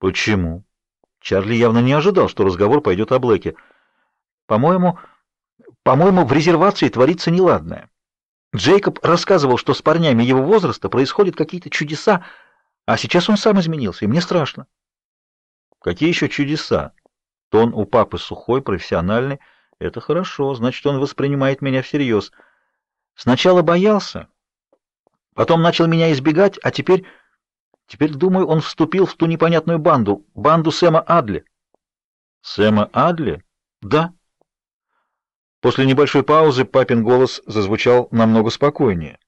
Почему? Чарли явно не ожидал, что разговор пойдет о Блэке. По-моему, по-моему, в резервации творится неладное. Джейкоб рассказывал, что с парнями его возраста происходят какие-то чудеса, а сейчас он сам изменился, и мне страшно. Какие еще чудеса? Тон у папы сухой, профессиональный. Это хорошо, значит, он воспринимает меня всерьез. Сначала боялся, потом начал меня избегать, а теперь... Теперь, думаю, он вступил в ту непонятную банду, банду Сэма Адли. Сэма Адли? Да. После небольшой паузы папин голос зазвучал намного спокойнее.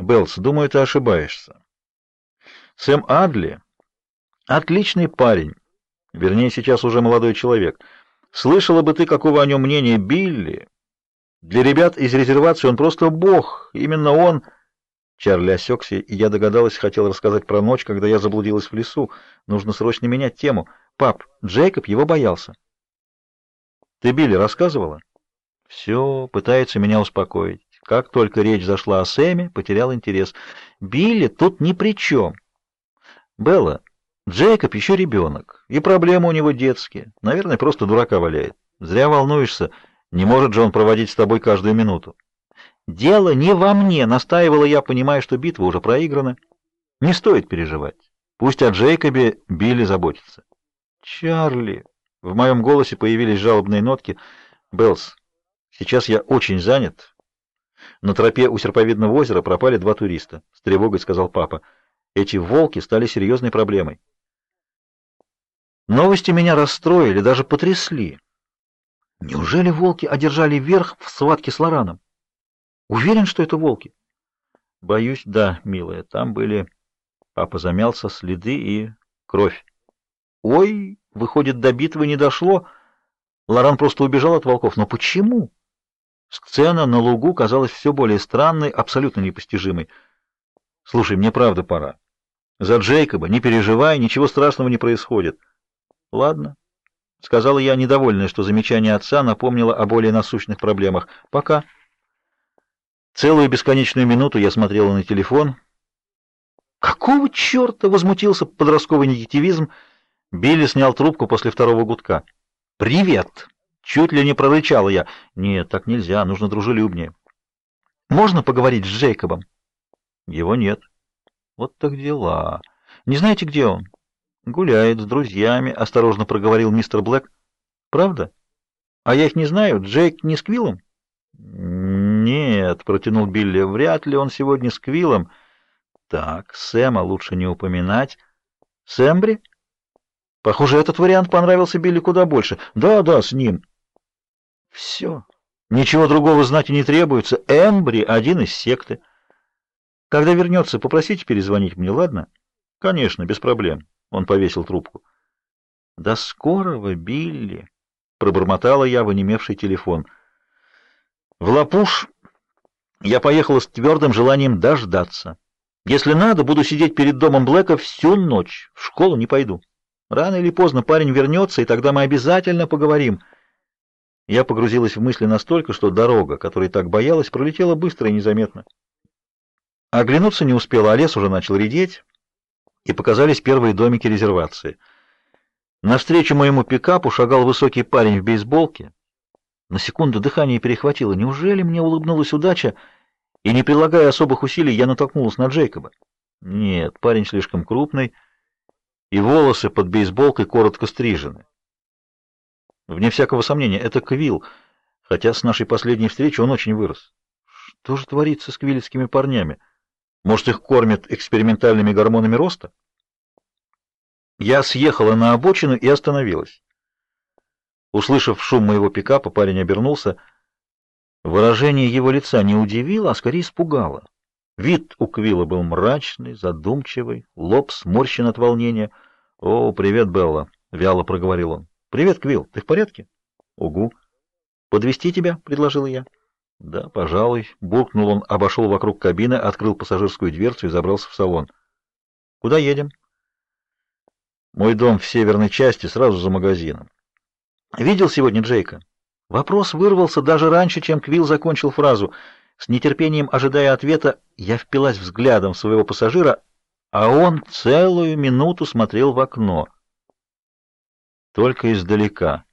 Белс, думаю, ты ошибаешься. Сэм Адли отличный парень. Вернее, сейчас уже молодой человек. Слышала бы ты, какого о нем мнения Билли? Для ребят из резервации он просто бог. Именно он... Чарли осекся, и я догадалась, хотел рассказать про ночь, когда я заблудилась в лесу. Нужно срочно менять тему. Пап, Джейкоб его боялся. Ты Билли рассказывала? Все, пытается меня успокоить. Как только речь зашла о Сэме, потерял интерес. Билли тут ни при чем. Белла, Джейкоб еще ребенок, и проблемы у него детские. Наверное, просто дурака валяет. Зря волнуешься. Не может же он проводить с тобой каждую минуту. Дело не во мне, настаивала я, понимая, что битва уже проиграна. Не стоит переживать. Пусть о Джейкобе Билли заботится. Чарли, в моем голосе появились жалобные нотки. Белс, сейчас я очень занят. На тропе у серповидного озера пропали два туриста, с тревогой сказал папа. Эти волки стали серьезной проблемой. Новости меня расстроили, даже потрясли. Неужели волки одержали верх в схватке с Лораном? Уверен, что это волки? Боюсь, да, милая. Там были... Папа замялся, следы и кровь. Ой, выходит, до битвы не дошло. Лоран просто убежал от волков. Но почему? Сцена на лугу казалась все более странной, абсолютно непостижимой. Слушай, мне правда пора. За Джейкоба не переживай, ничего страшного не происходит. Ладно, сказала я, недовольная, что замечание отца напомнило о более насущных проблемах. Пока. Целую бесконечную минуту я смотрела на телефон. Какого черта возмутился подростковый негативизм? Билли снял трубку после второго гудка. Привет, чуть ли не прорычала я. Нет, так нельзя, нужно дружелюбнее. Можно поговорить с Джейкобом? Его нет. Вот так дела. Не знаете, где он? Гуляет с друзьями, осторожно проговорил мистер Блэк. Правда? А я их не знаю. Джейк не с Квиллом? Нет, протянул Билли. Вряд ли он сегодня с Квиллом. Так, Сэма лучше не упоминать. Сэмбри? Похоже, этот вариант понравился Билли куда больше. Да, да, с ним. Все. Ничего другого знать и не требуется. Эмбри один из секты. Когда вернется, попросите перезвонить мне, ладно? Конечно, без проблем. Он повесил трубку. «До скорого, Билли!» — пробормотала я в онемевший телефон. В Лапуш я поехала с твердым желанием дождаться. Если надо, буду сидеть перед домом Блэка всю ночь. В школу не пойду. Рано или поздно парень вернется, и тогда мы обязательно поговорим. Я погрузилась в мысли настолько, что дорога, которой так боялась, пролетела быстро и незаметно. Оглянуться не успела, а лес уже начал редеть и показались первые домики резервации. Навстречу моему пикапу шагал высокий парень в бейсболке. На секунду дыхание перехватило. Неужели мне улыбнулась удача, и, не прилагая особых усилий, я натолкнулась на Джейкоба? Нет, парень слишком крупный, и волосы под бейсболкой коротко стрижены. Вне всякого сомнения, это Квилл, хотя с нашей последней встречи он очень вырос. Что же творится с квиллетскими парнями? Может, их кормят экспериментальными гормонами роста? Я съехала на обочину и остановилась. Услышав шум моего пикапа, парень обернулся. Выражение его лица не удивило, а скорее испугало. Вид у Квилла был мрачный, задумчивый, лоб сморщен от волнения. «О, привет, Белла!» — вяло проговорил он. «Привет, Квилл, ты в порядке?» «Угу». «Подвезти тебя?» — предложила я. Да, пожалуй, буркнул он, обошел вокруг кабины, открыл пассажирскую дверцу и забрался в салон. Куда едем? Мой дом в северной части, сразу за магазином. Видел сегодня Джейка? Вопрос вырвался даже раньше, чем Квилл закончил фразу. С нетерпением ожидая ответа, я впилась взглядом в своего пассажира, а он целую минуту смотрел в окно. Только издалека.